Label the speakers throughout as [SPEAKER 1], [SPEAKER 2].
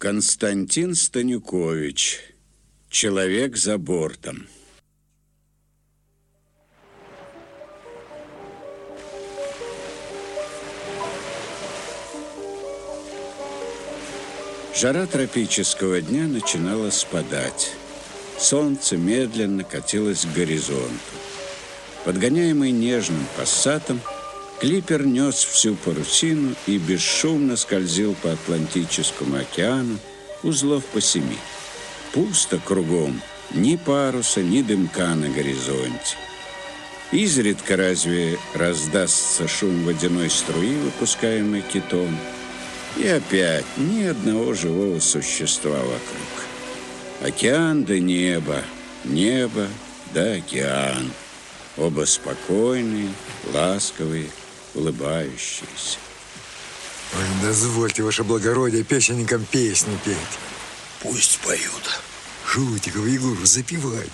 [SPEAKER 1] Константин Станюкович. Человек за бортом. Жара тропического дня начинала спадать. Солнце медленно катилось к горизонту. Подгоняемый нежным пассатом, клипер нес всю парусину и бесшумно скользил по Атлантическому океану узлов по семи. Пусто кругом, ни паруса, ни дымка на горизонте. Изредка разве раздастся шум водяной струи, выпускаемой китом, и опять ни одного живого существа вокруг. Океан да небо, небо да океан. Оба спокойные, ласковые, улыбающиеся.
[SPEAKER 2] Ой, дозвольте, ваше благородие, песенникам песни петь.
[SPEAKER 3] Пусть поют.
[SPEAKER 2] Жутиков, Егор, запивай.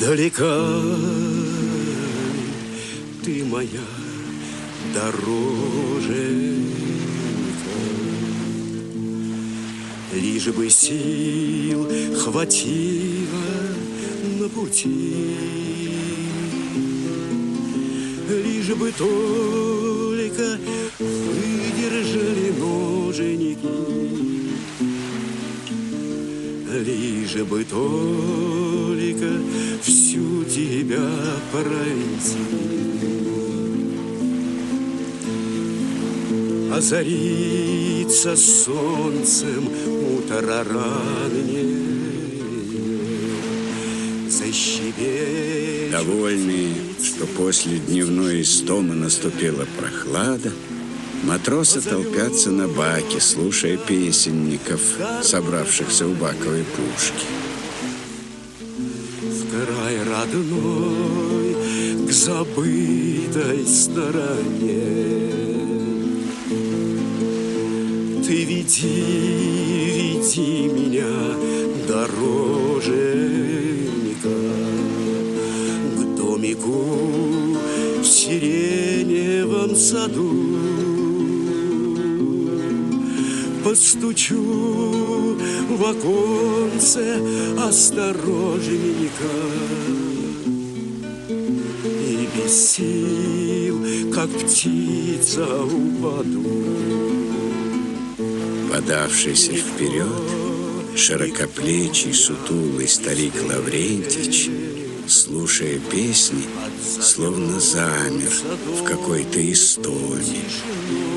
[SPEAKER 4] Далека ты моя дороже. Лишь бы сил хватило на пути, Лишь бы только выдержали ноженики, Лишь бы только всю тебя пройти. озарится солнцем утро раннее. Защебечет
[SPEAKER 1] Довольные, что после дневной истомы наступила прохлада, матросы толпятся на баке, слушая песенников, собравшихся у баковой пушки.
[SPEAKER 4] в край родной к забытой стороне. Ты веди, веди меня, дороженька, домику в сиреневом саду. Постучу в оконце осторожненько И без сил, как птица, упаду
[SPEAKER 1] Подавшийся вперед, широкоплечий, сутулый старик Лаврентич, слушая песни, словно замер в какой-то истоме.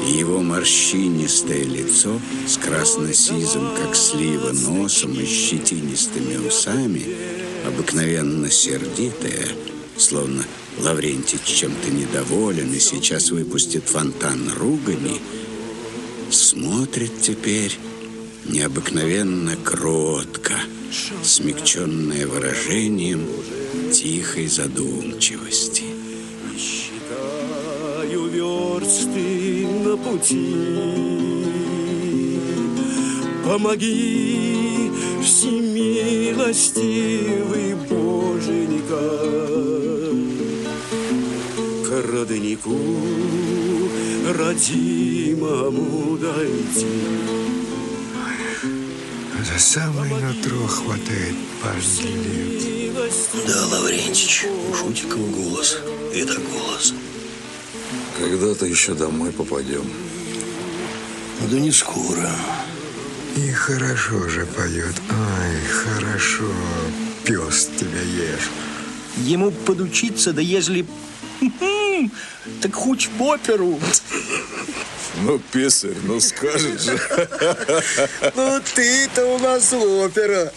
[SPEAKER 1] И его морщинистое лицо с красно-сизым, как слива, носом и щетинистыми усами, обыкновенно сердитое, словно Лаврентич чем-то недоволен и сейчас выпустит фонтан ругани, смотрит теперь необыкновенно кротко, смягченное выражением тихой задумчивости.
[SPEAKER 4] Считаю версты на пути. Помоги, всемилостивый Боженька. К роднику родимому дойти
[SPEAKER 2] За самое нутро хватает парни лет.
[SPEAKER 3] Да, Лаврентич, у Шутикова голос. Это голос.
[SPEAKER 5] Когда-то еще домой попадем.
[SPEAKER 3] Да не скоро.
[SPEAKER 2] И хорошо же поет. Ай, хорошо. Пес тебя ешь.
[SPEAKER 6] Ему подучиться, да если... Так хоть в оперу.
[SPEAKER 5] Ну, писарь, ну скажешь же.
[SPEAKER 2] Ну ты-то у нас опера.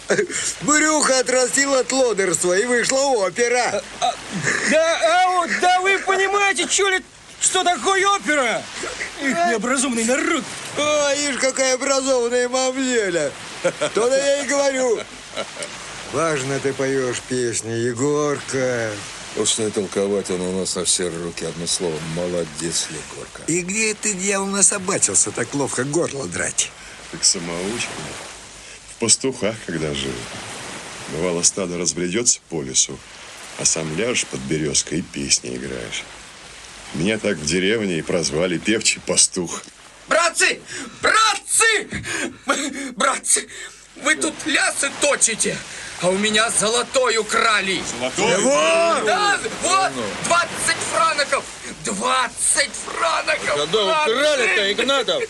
[SPEAKER 2] Брюхо отрастил от лодерства и вышла опера.
[SPEAKER 6] Да, а вот, да вы понимаете, что ли, что такое опера? Их необразованный народ.
[SPEAKER 2] Ой, ишь, какая образованная мамзеля. То-то я и говорю. Важно ты поешь песни, Егорка.
[SPEAKER 5] Не толковать он у нас на все руки. Одно слово, молодец, Егорка.
[SPEAKER 2] И где ты, дьявол, насобачился так ловко горло драть?
[SPEAKER 7] Так самоучка. В пастухах, когда жил. Бывало, стадо разбредется по лесу, а сам ляжешь под березкой и песни играешь. Меня так в деревне и прозвали певчий пастух.
[SPEAKER 8] Братцы! Братцы! Братцы! Вы тут лясы точите, а у меня золотой украли.
[SPEAKER 7] Золотой?
[SPEAKER 8] Да, вот, 20 франков! 20 франков!
[SPEAKER 5] Когда украли-то, Игнатов?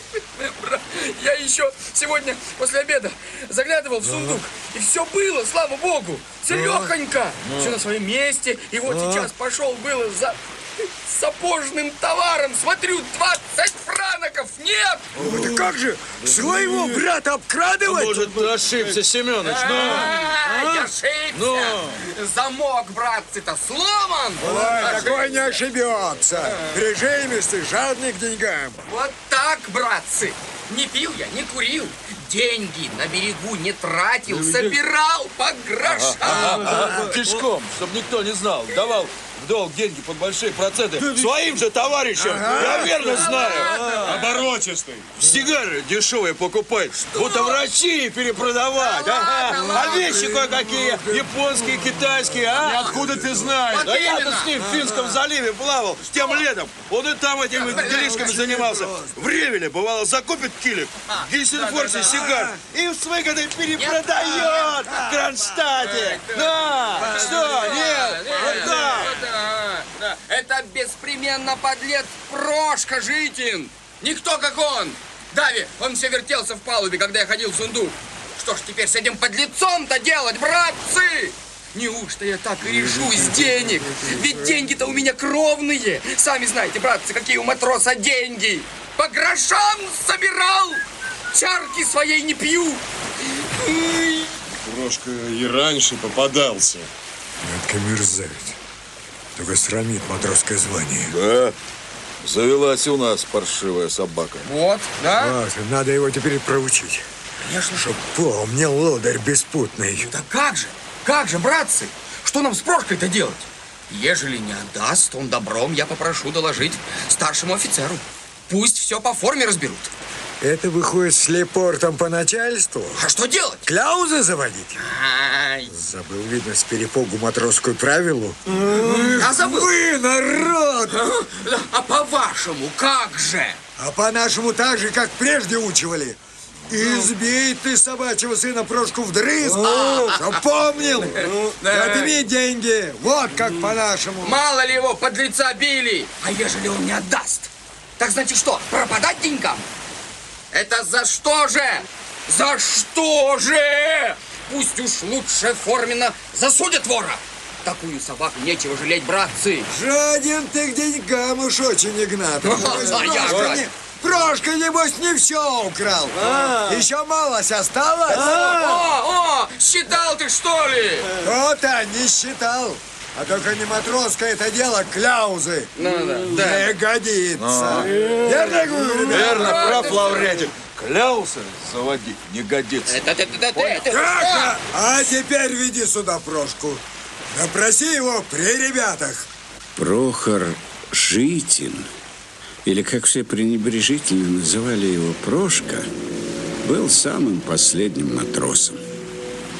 [SPEAKER 8] Я еще сегодня после обеда заглядывал в сундук, и все было, слава богу, целехонько. Все на своем месте, и вот сейчас пошел было за сапожным товаром, смотрю, 20 франков, нет!
[SPEAKER 2] Да как же своего брата обкрадывать?
[SPEAKER 5] Может, ты ошибся, Семенович? Ну,
[SPEAKER 8] А, я ошибся! Замок, братцы-то, сломан!
[SPEAKER 2] Ой, такой не ошибется. Прижимистый, жадный к деньгам.
[SPEAKER 8] Вот так, братцы! Не пил я, не курил, деньги на берегу не тратил, собирал по грошам.
[SPEAKER 5] Кишком, чтобы никто не знал. Давал в долг деньги под большие проценты своим же товарищам. Я верно знаю.
[SPEAKER 7] Оборотистый.
[SPEAKER 5] Сигары дешевые покупать, будто в России перепродавать. Ага. А вещи кое-какие, японские, китайские, а?
[SPEAKER 7] Откуда ты знаешь?
[SPEAKER 5] Да я-то с ним в Финском заливе плавал, с тем летом. Он и там этими делишками занимался. В Ревеле, бывало, закупит килик, в Гельсинфорсе сигар и с выгодой перепродает в Кронштадте. Да, что, нет, вот так.
[SPEAKER 8] Это беспременно подлец Прошка Житин. Никто как он. Дави, он все вертелся в палубе, когда я ходил в сундук. Что ж теперь с этим подлецом-то делать, братцы? Неужто я так и решусь денег? Ведь деньги-то у меня кровные. Сами знаете, братцы, какие у матроса деньги. По грошам собирал. Чарки своей не пью.
[SPEAKER 7] Прошка и раньше попадался.
[SPEAKER 2] Это мерзавец. Только срамит матросское звание.
[SPEAKER 5] Да, завелась у нас паршивая собака.
[SPEAKER 8] Вот, да?
[SPEAKER 2] Ах, надо его теперь проучить.
[SPEAKER 8] Конечно.
[SPEAKER 2] Чтоб помнил лодырь беспутный.
[SPEAKER 8] Да как же, как же, братцы, что нам с Прошкой-то делать? Ежели не отдаст, он добром я попрошу доложить старшему офицеру. Пусть все по форме разберут.
[SPEAKER 2] Это выходит с лепортом по начальству?
[SPEAKER 8] А что делать?
[SPEAKER 2] Кляузы заводить?
[SPEAKER 8] Ай,
[SPEAKER 2] Забыл, видно, с перепугу матросскую правилу.
[SPEAKER 8] а забыл.
[SPEAKER 2] Вы, народ!
[SPEAKER 8] А, а по-вашему, как же?
[SPEAKER 2] А по-нашему так же, как прежде учивали. Избей ты собачьего сына Прошку вдрызг, чтоб помнил. Отыми деньги, вот как по-нашему.
[SPEAKER 8] Мало ли его подлеца били, а ежели он не отдаст? Так значит что, пропадать деньгам? Это за что же? За что же? Пусть уж лучше форменно засудят вора. Такую собаку нечего жалеть, братцы.
[SPEAKER 2] Жаден ты к деньгам уж очень, Небось,
[SPEAKER 8] а я
[SPEAKER 2] Прошка не- небось, не все украл. Еще малость осталось?
[SPEAKER 8] О, о, считал ты что ли?
[SPEAKER 2] То-то не считал. А только не матросское это дело, кляузы.
[SPEAKER 8] Ну да, да.
[SPEAKER 2] Не годится. Верно я говорю, ребята?
[SPEAKER 5] Верно, прав Лаврентик. Кляусы заводить не годится.
[SPEAKER 8] Это, это, это, это,
[SPEAKER 2] Как-то? А теперь веди сюда Прошку. Допроси его при ребятах.
[SPEAKER 1] Прохор Житин, или как все пренебрежительно называли его Прошка, был самым последним матросом.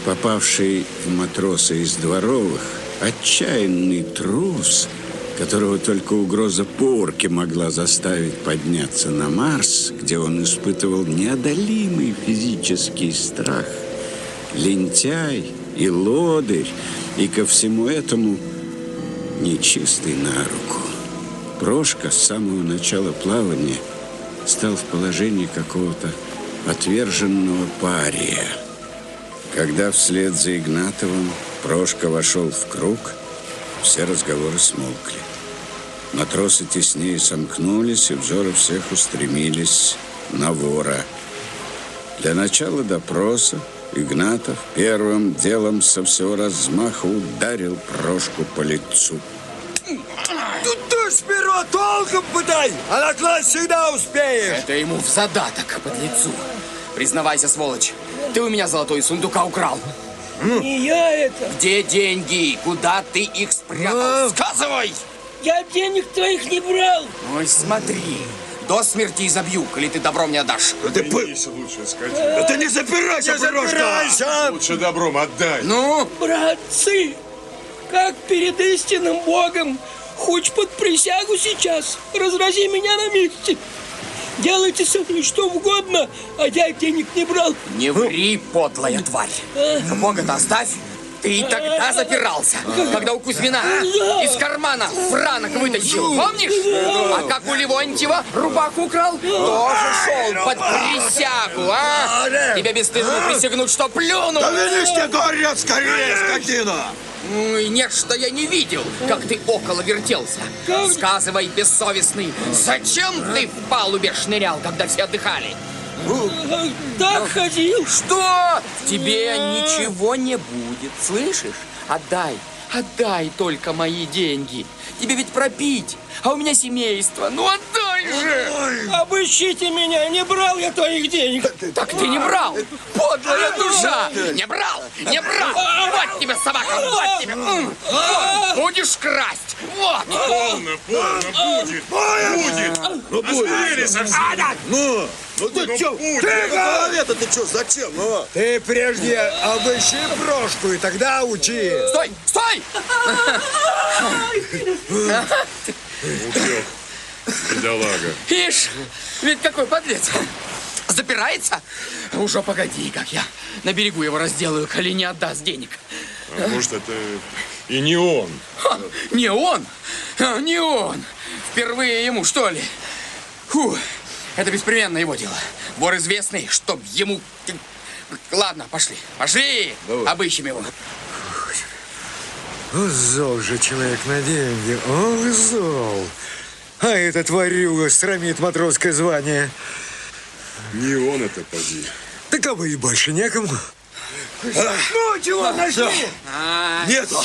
[SPEAKER 1] Попавший в матроса из дворовых, отчаянный трус, которого только угроза порки могла заставить подняться на Марс, где он испытывал неодолимый физический страх. Лентяй и лодырь, и ко всему этому нечистый на руку. Прошка с самого начала плавания стал в положении какого-то отверженного пария. Когда вслед за Игнатовым Прошка вошел в круг, все разговоры смолкли. Матросы теснее сомкнулись, и взоры всех устремились на вора. Для начала допроса Игнатов первым делом со всего размаха ударил Прошку по лицу.
[SPEAKER 2] Тут ты сперва толком пытай, а на класс всегда успеешь.
[SPEAKER 8] Это ему в задаток под лицу. Признавайся, сволочь, ты у меня золотой сундука украл.
[SPEAKER 6] Не я это.
[SPEAKER 8] Где деньги? Куда ты их спрятал? Сказывай!
[SPEAKER 6] Я денег твоих не брал.
[SPEAKER 8] Ой, смотри, до смерти изобью, коли ты добром не отдашь.
[SPEAKER 5] Ты пы-
[SPEAKER 7] Если лучше скотина.
[SPEAKER 5] Да ты не запирайся, Прошка!
[SPEAKER 2] Забирайся!
[SPEAKER 7] Лучше добром отдай.
[SPEAKER 8] Ну,
[SPEAKER 6] Братцы, как перед истинным Богом, хоть под присягу сейчас, разрази меня на месте. Делайте со мной что угодно, а я денег не брал.
[SPEAKER 8] Не ври, подлая тварь. Бога-то оставь. Ты и тогда запирался, когда у Кузьмина из кармана франок вытащил, помнишь? А как у Левонтьева рубаку украл, тоже шел под присягу, а? Тебе бесстыдно присягнуть, что плюнул.
[SPEAKER 5] Да видишь ты, горят скорее, скотина!
[SPEAKER 8] Ну и нет, что я не видел, как ты около вертелся. Сказывай, бессовестный, зачем ты в палубе шнырял, когда все отдыхали?
[SPEAKER 6] Так ходил.
[SPEAKER 8] Что? Тебе ничего не будет, слышишь? Отдай, отдай только мои деньги. Тебе ведь пропить, а у меня семейство. Ну отдай же!
[SPEAKER 6] Обыщите меня, не брал я твоих денег.
[SPEAKER 8] Так ты не брал! Подлая душа! Не брал! Не брал! Вот тебе собака! Вот тебе! Вот! Будешь красть! Вот!
[SPEAKER 5] Полно, полно, будет! Будет! Ну, будет! совсем! Ну, ну ты что? Ты голове-то ты что, зачем? Ну,
[SPEAKER 2] Ты прежде обыщи брошку и тогда учи.
[SPEAKER 8] Стой! Стой!
[SPEAKER 7] Утек. Бедолага.
[SPEAKER 8] Ишь, ведь какой подлец! Запирается? Уже погоди, как я на берегу его разделаю, коли не отдаст денег.
[SPEAKER 7] А может, это и не он?
[SPEAKER 8] Ха, не он? А, Не он. Впервые ему, что ли? Фу, это беспременно его дело. Вор известный, чтоб ему... Ладно, пошли, пошли, обыщем его.
[SPEAKER 2] О, зол же человек на деньги. Ох, зол. А этот ворюга срамит матросское звание.
[SPEAKER 7] Не он это, поди.
[SPEAKER 2] Таковы и больше некому.
[SPEAKER 5] ну чего нашли?
[SPEAKER 8] А,
[SPEAKER 5] Нету.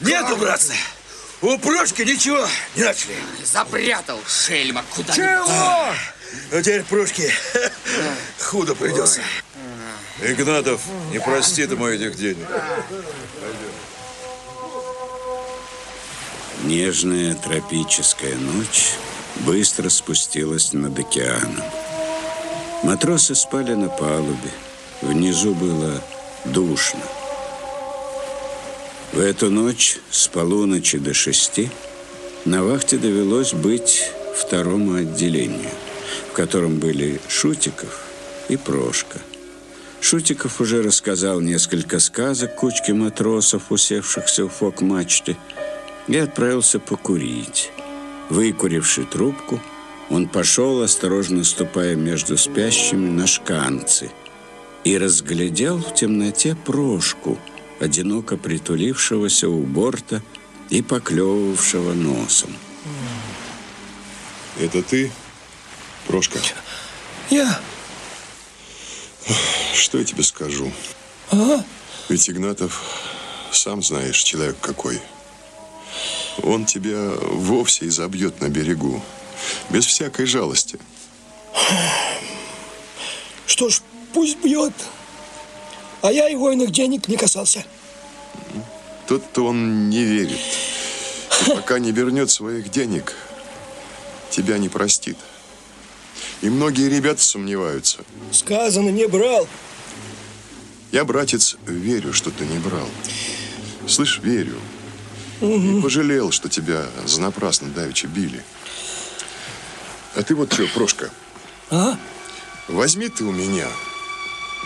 [SPEAKER 5] Нету, братцы. У Прошки ничего не нашли.
[SPEAKER 8] запрятал шельма куда-нибудь.
[SPEAKER 2] Чего?
[SPEAKER 5] Ну, теперь Прошки худо придется.
[SPEAKER 9] Игнатов не простит ему этих денег.
[SPEAKER 1] Нежная тропическая ночь быстро спустилась над океаном. Матросы спали на палубе. Внизу было душно. В эту ночь с полуночи до шести на вахте довелось быть второму отделению, в котором были Шутиков и Прошка. Шутиков уже рассказал несколько сказок кучке матросов, усевшихся у фок-мачты, и отправился покурить. Выкуривший трубку, он пошел, осторожно ступая между спящими на шканцы, и разглядел в темноте Прошку, одиноко притулившегося у борта и поклевывавшего носом.
[SPEAKER 7] Это ты, Прошка?
[SPEAKER 6] Я.
[SPEAKER 7] Что я тебе скажу? Ведь Игнатов, сам знаешь, человек какой. Он тебя вовсе изобьет на берегу, без всякой жалости.
[SPEAKER 6] Что ж, пусть бьет. А я его иных денег не касался.
[SPEAKER 7] Тот-то он не верит. И пока не вернет своих денег, тебя не простит. И многие ребята сомневаются.
[SPEAKER 6] Сказано, не брал.
[SPEAKER 7] Я, братец, верю, что ты не брал. Слышь, верю. И пожалел, что тебя занапрасно давеча били. А ты вот что, Прошка,
[SPEAKER 6] А?
[SPEAKER 7] возьми ты у меня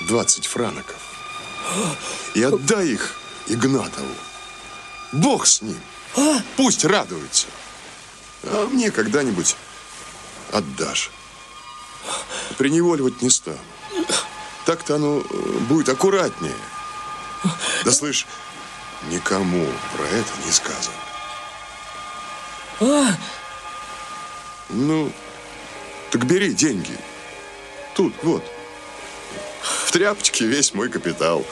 [SPEAKER 7] 20 франоков и отдай их Игнатову. Бог с ним. Пусть радуется. А мне когда-нибудь отдашь. Приневоливать не стану. Так-то оно э, будет аккуратнее. Да слышь, никому про это не сказано.
[SPEAKER 6] А?
[SPEAKER 7] Ну, так бери деньги. Тут, вот. В тряпочке весь мой капитал.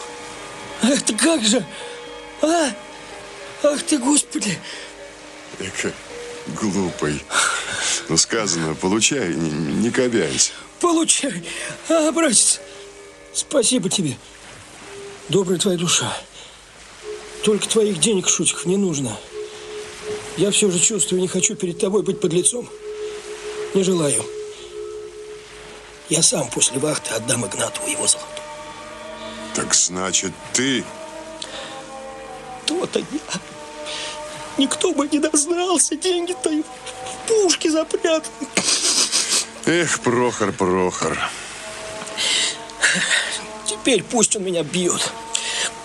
[SPEAKER 6] Это как же? А? Ах ты, Господи!
[SPEAKER 7] Эка, глупый. Ну, сказано, получай, не, не кобяйся.
[SPEAKER 6] Получай. А, братец, спасибо тебе. Добрая твоя душа. Только твоих денег, Шутиков, не нужно. Я все же чувствую, не хочу перед тобой быть под лицом. Не желаю. Я сам после вахты отдам Игнату его золото.
[SPEAKER 7] Так значит, ты...
[SPEAKER 6] То-то я. Никто бы не дознался. Деньги-то в пушке запрятаны.
[SPEAKER 7] Эх, Прохор, Прохор.
[SPEAKER 6] Теперь пусть он меня бьет.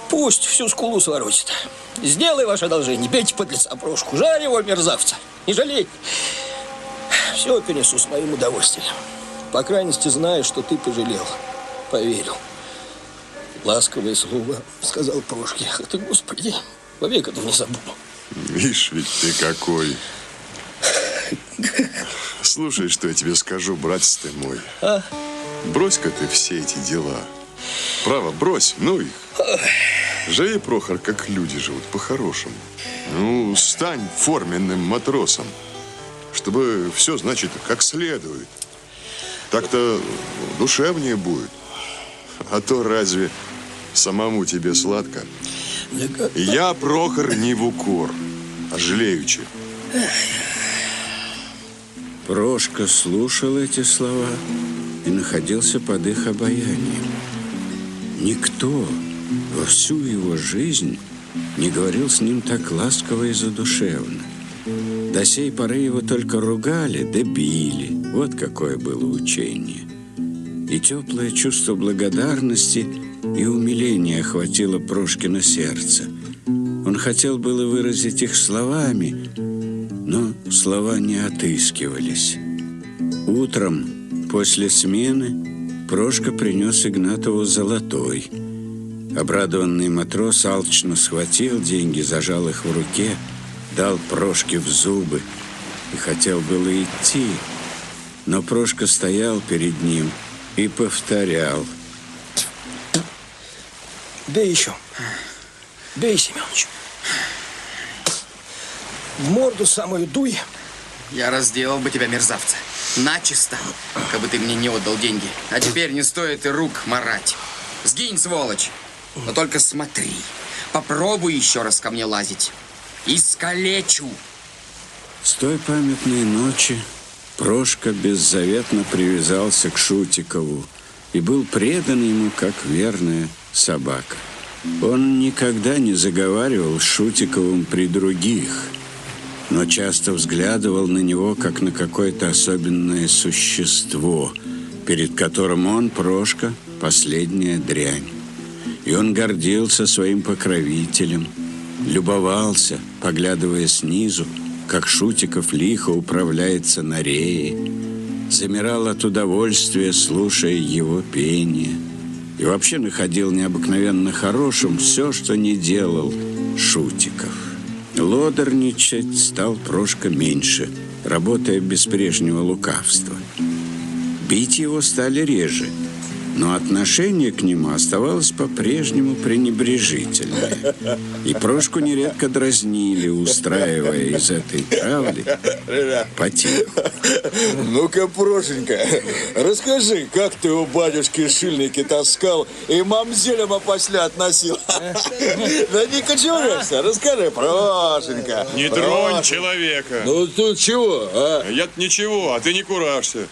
[SPEAKER 6] Пусть всю скулу своротит. Сделай ваше одолжение, бейте под лица Прошку. Жаль его, мерзавца. Не жалей. Все перенесу с моим удовольствием. По крайности, знаю, что ты пожалел. Поверил. Ласковое слово сказал Прошке. Ах ты, Господи, вовек этого не забуду.
[SPEAKER 7] Видишь, ведь ты какой. Слушай, что я тебе скажу, братец ты мой.
[SPEAKER 6] А?
[SPEAKER 7] Брось-ка ты все эти дела. Право, брось, ну их. Живи, Прохор, как люди живут, по-хорошему. Ну, стань форменным матросом, чтобы все, значит, как следует. Так-то душевнее будет. А то разве самому тебе сладко? Я, Прохор, не в укор, а жалеючи.
[SPEAKER 1] Прошка слушал эти слова и находился под их обаянием. Никто во всю его жизнь не говорил с ним так ласково и задушевно. До сей поры его только ругали да. Вот какое было учение. И теплое чувство благодарности и умиления охватило Прошкино сердце. Он хотел было выразить их словами, но слова не отыскивались. Утром, после смены, Прошка принес Игнатову золотой. Обрадованный матрос алчно схватил деньги, зажал их в руке, дал Прошке в зубы и хотел было идти. Но Прошка стоял перед ним и повторял.
[SPEAKER 6] Бей еще. Бей, Семенович. В морду самую дуй.
[SPEAKER 8] Я разделал бы тебя, мерзавца. Начисто, как бы ты мне не отдал деньги. А теперь не стоит и рук марать. Сгинь, сволочь. Но только смотри. Попробуй еще раз ко мне лазить. Искалечу.
[SPEAKER 1] С той памятной ночи Прошка беззаветно привязался к Шутикову и был предан ему, как верная собака. Он никогда не заговаривал с Шутиковым при других, но часто взглядывал на него, как на какое-то особенное существо, перед которым он, Прошка, последняя дрянь. И он гордился своим покровителем, любовался, поглядывая снизу, как Шутиков лихо управляется на рее, замирал от удовольствия, слушая его пение, и вообще находил необыкновенно хорошим все, что не делал Шутиков. Лодорничать стал Прошка меньше, работая без прежнего лукавства. Бить его стали реже – но отношение к нему оставалось по-прежнему пренебрежительное. И Прошку нередко дразнили, устраивая из этой травли потеху.
[SPEAKER 5] Ну-ка, Прошенька, расскажи, как ты у батюшки шильники таскал и мамзелям опосля относил? Да не кочеврешься, расскажи, Прошенька.
[SPEAKER 9] Не тронь человека.
[SPEAKER 5] Ну тут чего, а?
[SPEAKER 9] Я-то ничего, а ты не куражься.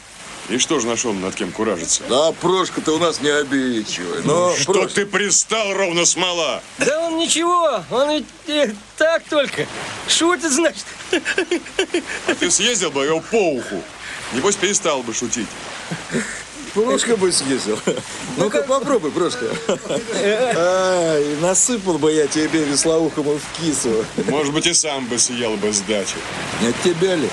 [SPEAKER 9] И что же нашел над кем куражиться?
[SPEAKER 5] Да, Прошка-то у нас не обидчивый. Но,
[SPEAKER 9] что
[SPEAKER 5] Прошка...
[SPEAKER 9] ты пристал, ровно смола?
[SPEAKER 6] Да он ничего, он ведь э, так только. Шутит, значит.
[SPEAKER 9] А ты съездил бы его по уху. Небось, перестал бы шутить.
[SPEAKER 5] Прошка бы съездил. Ну-ка попробуй, Прошка. Ай, насыпал бы я тебе веслоухому в кису.
[SPEAKER 9] Может быть, и сам бы съел бы сдачи.
[SPEAKER 5] Не от тебя ли?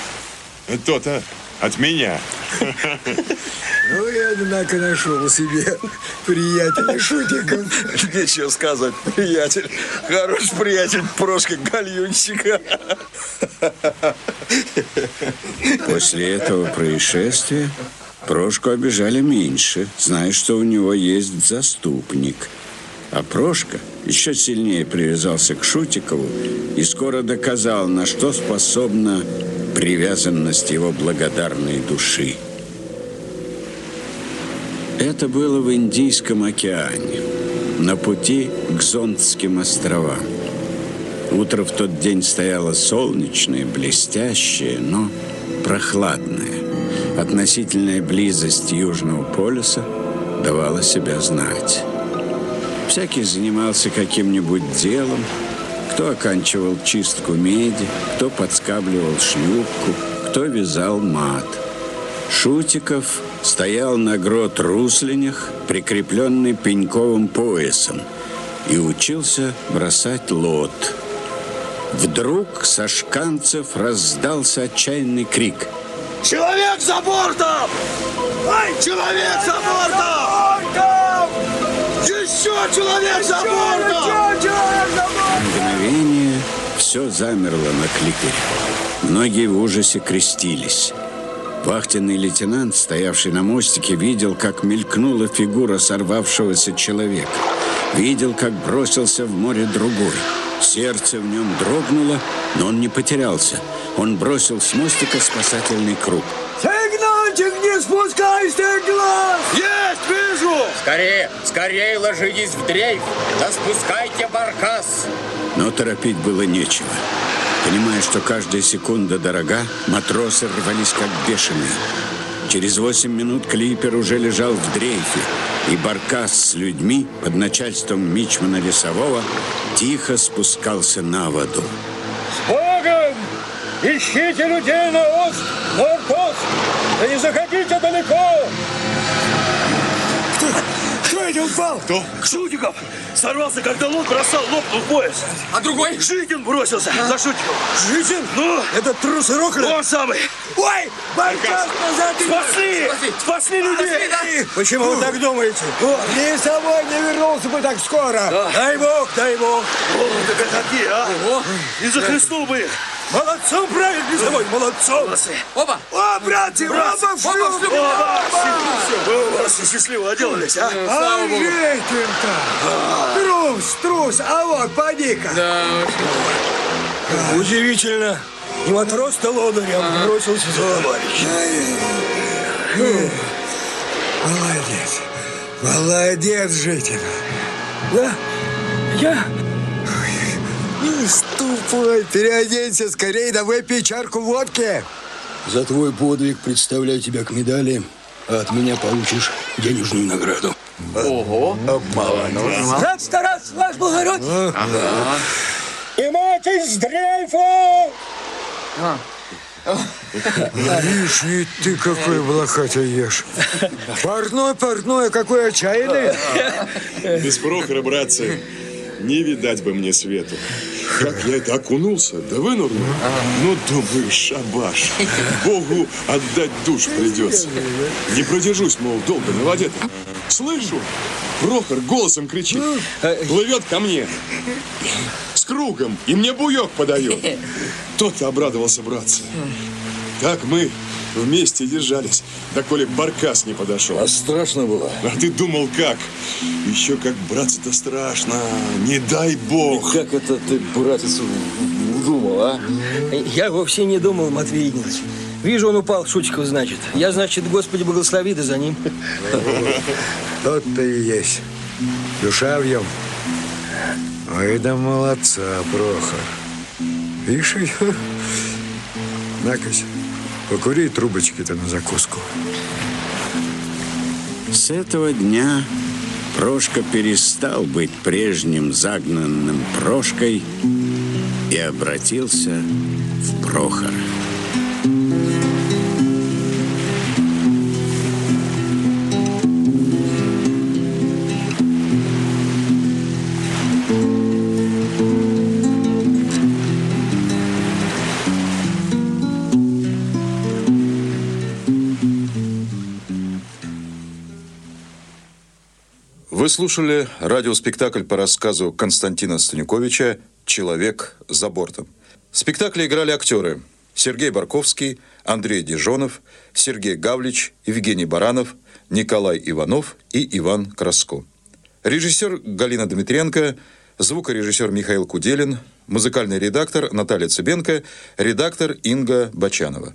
[SPEAKER 9] То-то. От меня.
[SPEAKER 2] Ну, я, однако, нашел себе приятеля шутиков.
[SPEAKER 5] Нечего сказать, приятель. Хороший приятель Прошка Гальюнщика.
[SPEAKER 1] После этого происшествия Прошку обижали меньше, зная, что у него есть заступник. А Прошка еще сильнее привязался к Шутикову и скоро доказал, на что способна привязанность его благодарной души. Это было в Индийском океане, на пути к Зонтским островам. Утро в тот день стояло солнечное, блестящее, но прохладное. Относительная близость Южного полюса давала себя знать. Всякий занимался каким-нибудь делом, кто оканчивал чистку меди, кто подскабливал шлюпку, кто вязал мат. Шутиков стоял на грот руслинях, прикрепленный пеньковым поясом, и учился бросать лот. Вдруг со шканцев раздался отчаянный крик.
[SPEAKER 3] Человек за бортом! Ай, человек за бортом! Еще человек за бортом!
[SPEAKER 1] Мгновение все замерло на клипере. Многие в ужасе крестились. Вахтенный лейтенант, стоявший на мостике, видел, как мелькнула фигура сорвавшегося человека. Видел, как бросился в море другой. Сердце в нем дрогнуло, но он не потерялся. Он бросил с мостика спасательный круг.
[SPEAKER 2] С глаз!
[SPEAKER 3] Есть, вижу!
[SPEAKER 8] Скорее, скорее ложитесь в дрейф, да спускайте баркас.
[SPEAKER 1] Но торопить было нечего. Понимая, что каждая секунда дорога, матросы рвались как бешеные. Через восемь минут клипер уже лежал в дрейфе, и баркас с людьми под начальством мичмана Лесового тихо спускался на воду.
[SPEAKER 6] С Богом! Ищите людей на ост, Норпост! Да не заходите далеко!
[SPEAKER 2] Кто это упал?
[SPEAKER 3] Кто? Шутиков! Сорвался, когда лот бросал, лопнул пояс.
[SPEAKER 8] А другой?
[SPEAKER 3] Житин бросился за Шутиков.
[SPEAKER 2] Житин?
[SPEAKER 3] Ну?
[SPEAKER 2] Это трус и рокля?
[SPEAKER 3] Он самый!
[SPEAKER 2] Ой, баркас назад!
[SPEAKER 3] Спасли!
[SPEAKER 8] Спасли.
[SPEAKER 3] Спасли людей!
[SPEAKER 8] Спасли, да?
[SPEAKER 2] Почему вы так думаете? Ни с собой не вернулся бы так скоро. Дай бог, дай бог.
[SPEAKER 3] О, так это какие, а? Не захлестнул бы их.
[SPEAKER 2] Молодцом правильно, Лесовой, молодцом.
[SPEAKER 3] Молодцы.
[SPEAKER 8] Оба!
[SPEAKER 2] О, братцы, оба в
[SPEAKER 8] Оба в шлюпе.
[SPEAKER 2] шлюпе.
[SPEAKER 3] Оба! Вас счастливо отделались, а?
[SPEAKER 2] А Житин-то. Трус, трус, а вот, поди-ка.
[SPEAKER 8] Да,
[SPEAKER 6] Удивительно. И матрос-то лодырем бросился за товарищем.
[SPEAKER 2] Молодец. Молодец, Житин.
[SPEAKER 6] Да, я...
[SPEAKER 2] Ступай, переоденься скорее, да выпей чарку водки.
[SPEAKER 6] За твой подвиг представляю тебя к медали, а от меня получишь денежную награду. Раз, раз, ваш благородие! Снимайтесь с дрейфа!
[SPEAKER 2] Ишь, и ты какой блохатый ешь. Портной, портной, а какой отчаянный.
[SPEAKER 7] Без Прохора, братцы, не видать бы мне свету. Как я это окунулся, да вынурнул. Ну, думаю, шабаш. Богу отдать душ придется. Не продержусь, мол, долго на воде-то. Слышу, Прохор голосом кричит. Плывет ко мне. С кругом. И мне буек подает. Тот обрадовался, братцы. Так мы вместе держались, доколе Баркас не подошел.
[SPEAKER 6] А страшно было?
[SPEAKER 7] А ты думал как? Еще как, братцы-то страшно. Не дай бог.
[SPEAKER 6] Как это ты, братец, думал, а? Я вовсе не думал, Матвей Игнатьевич. Вижу, он упал, Шутиков, значит. Я, значит, Господи благослови, да за ним.
[SPEAKER 2] Тот-то и есть. Душа в нем. Ой, да молодца, Прохор. Видишь, накось, покури трубочки-то на закуску.
[SPEAKER 1] С этого дня Прошка перестал быть прежним загнанным Прошкой и обратился в Прохора.
[SPEAKER 10] Вы слушали радиоспектакль по рассказу Константина Станюковича «Человек за бортом». В спектакле играли актеры Сергей Барковский, Андрей Дежонов, Сергей Гавлич, Евгений Баранов, Николай Иванов и Иван Краско. Режиссер Галина Дмитренко, звукорежиссер Михаил Куделин, музыкальный редактор Наталья Цыбенко, редактор Инга Бачанова.